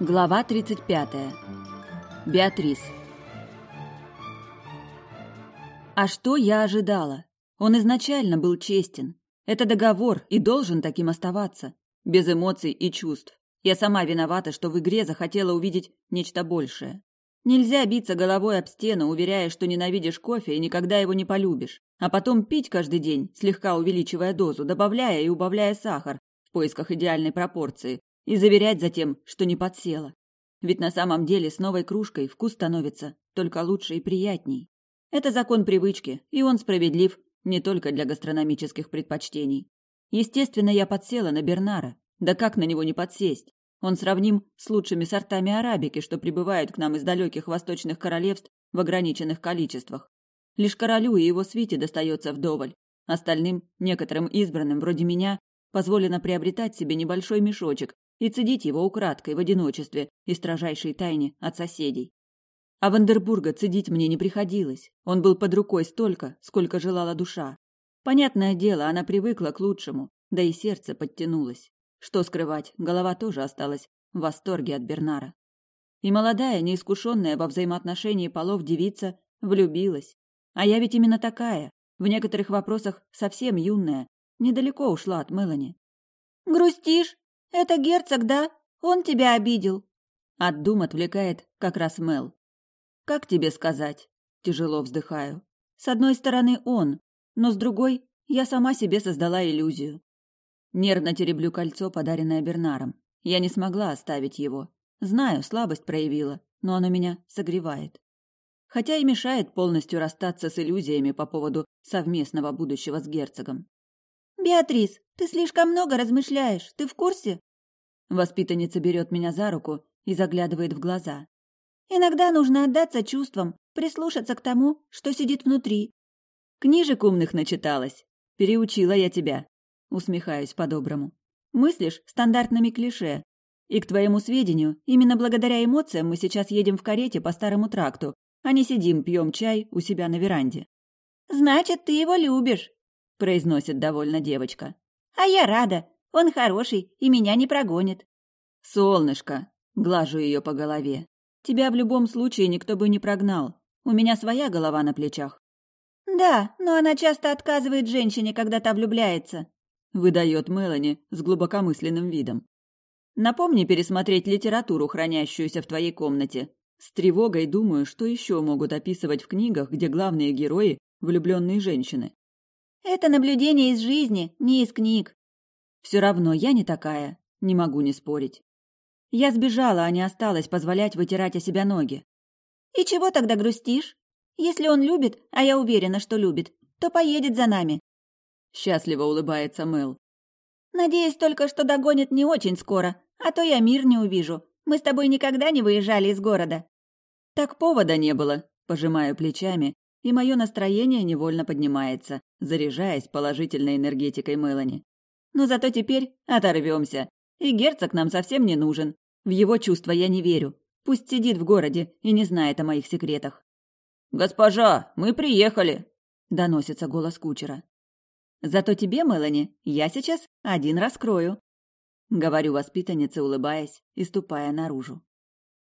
Глава 35. Беатрис. А что я ожидала? Он изначально был честен. Это договор и должен таким оставаться. Без эмоций и чувств. Я сама виновата, что в игре захотела увидеть нечто большее. Нельзя биться головой об стену, уверяя, что ненавидишь кофе и никогда его не полюбишь, а потом пить каждый день, слегка увеличивая дозу, добавляя и убавляя сахар в поисках идеальной пропорции, и заверять затем, что не подсела. Ведь на самом деле с новой кружкой вкус становится только лучше и приятней. Это закон привычки, и он справедлив не только для гастрономических предпочтений. Естественно, я подсела на Бернара. Да как на него не подсесть? Он сравним с лучшими сортами арабики, что прибывают к нам из далеких восточных королевств в ограниченных количествах. Лишь королю и его свите достается вдоволь. Остальным, некоторым избранным, вроде меня, позволено приобретать себе небольшой мешочек и цедить его украдкой в одиночестве и строжайшей тайне от соседей. А Вандербурга цедить мне не приходилось. Он был под рукой столько, сколько желала душа. Понятное дело, она привыкла к лучшему, да и сердце подтянулось. Что скрывать, голова тоже осталась в восторге от Бернара. И молодая, неискушенная во взаимоотношении полов девица влюбилась. А я ведь именно такая, в некоторых вопросах совсем юная, недалеко ушла от Мелани. «Грустишь?» «Это герцог, да? Он тебя обидел?» От дум отвлекает как раз Мел. «Как тебе сказать?» Тяжело вздыхаю. «С одной стороны он, но с другой я сама себе создала иллюзию. Нервно тереблю кольцо, подаренное Бернаром. Я не смогла оставить его. Знаю, слабость проявила, но оно меня согревает. Хотя и мешает полностью расстаться с иллюзиями по поводу совместного будущего с герцогом. «Беатрис, ты слишком много размышляешь. Ты в курсе?» Воспитанница берет меня за руку и заглядывает в глаза. «Иногда нужно отдаться чувствам, прислушаться к тому, что сидит внутри». «Книжек умных начиталась. Переучила я тебя», — усмехаюсь по-доброму. «Мыслишь стандартными клише. И, к твоему сведению, именно благодаря эмоциям мы сейчас едем в карете по старому тракту, а не сидим, пьем чай у себя на веранде». «Значит, ты его любишь», — произносит довольно девочка. «А я рада. Он хороший и меня не прогонит. Солнышко, глажу ее по голове. Тебя в любом случае никто бы не прогнал. У меня своя голова на плечах. Да, но она часто отказывает женщине, когда та влюбляется. Выдает Мелани с глубокомысленным видом. Напомни пересмотреть литературу, хранящуюся в твоей комнате. С тревогой думаю, что еще могут описывать в книгах, где главные герои – влюбленные женщины. Это наблюдение из жизни, не из книг. Все равно я не такая, не могу не спорить. Я сбежала, а не осталась позволять вытирать о себя ноги. И чего тогда грустишь? Если он любит, а я уверена, что любит, то поедет за нами. Счастливо улыбается Мэл. Надеюсь только, что догонит не очень скоро, а то я мир не увижу. Мы с тобой никогда не выезжали из города. Так повода не было, пожимаю плечами, и мое настроение невольно поднимается, заряжаясь положительной энергетикой Мелани. Но зато теперь оторвемся. И герцог нам совсем не нужен. В его чувства я не верю. Пусть сидит в городе и не знает о моих секретах. «Госпожа, мы приехали!» — доносится голос кучера. «Зато тебе, Мелани, я сейчас один раскрою», — говорю воспитаннице, улыбаясь и ступая наружу.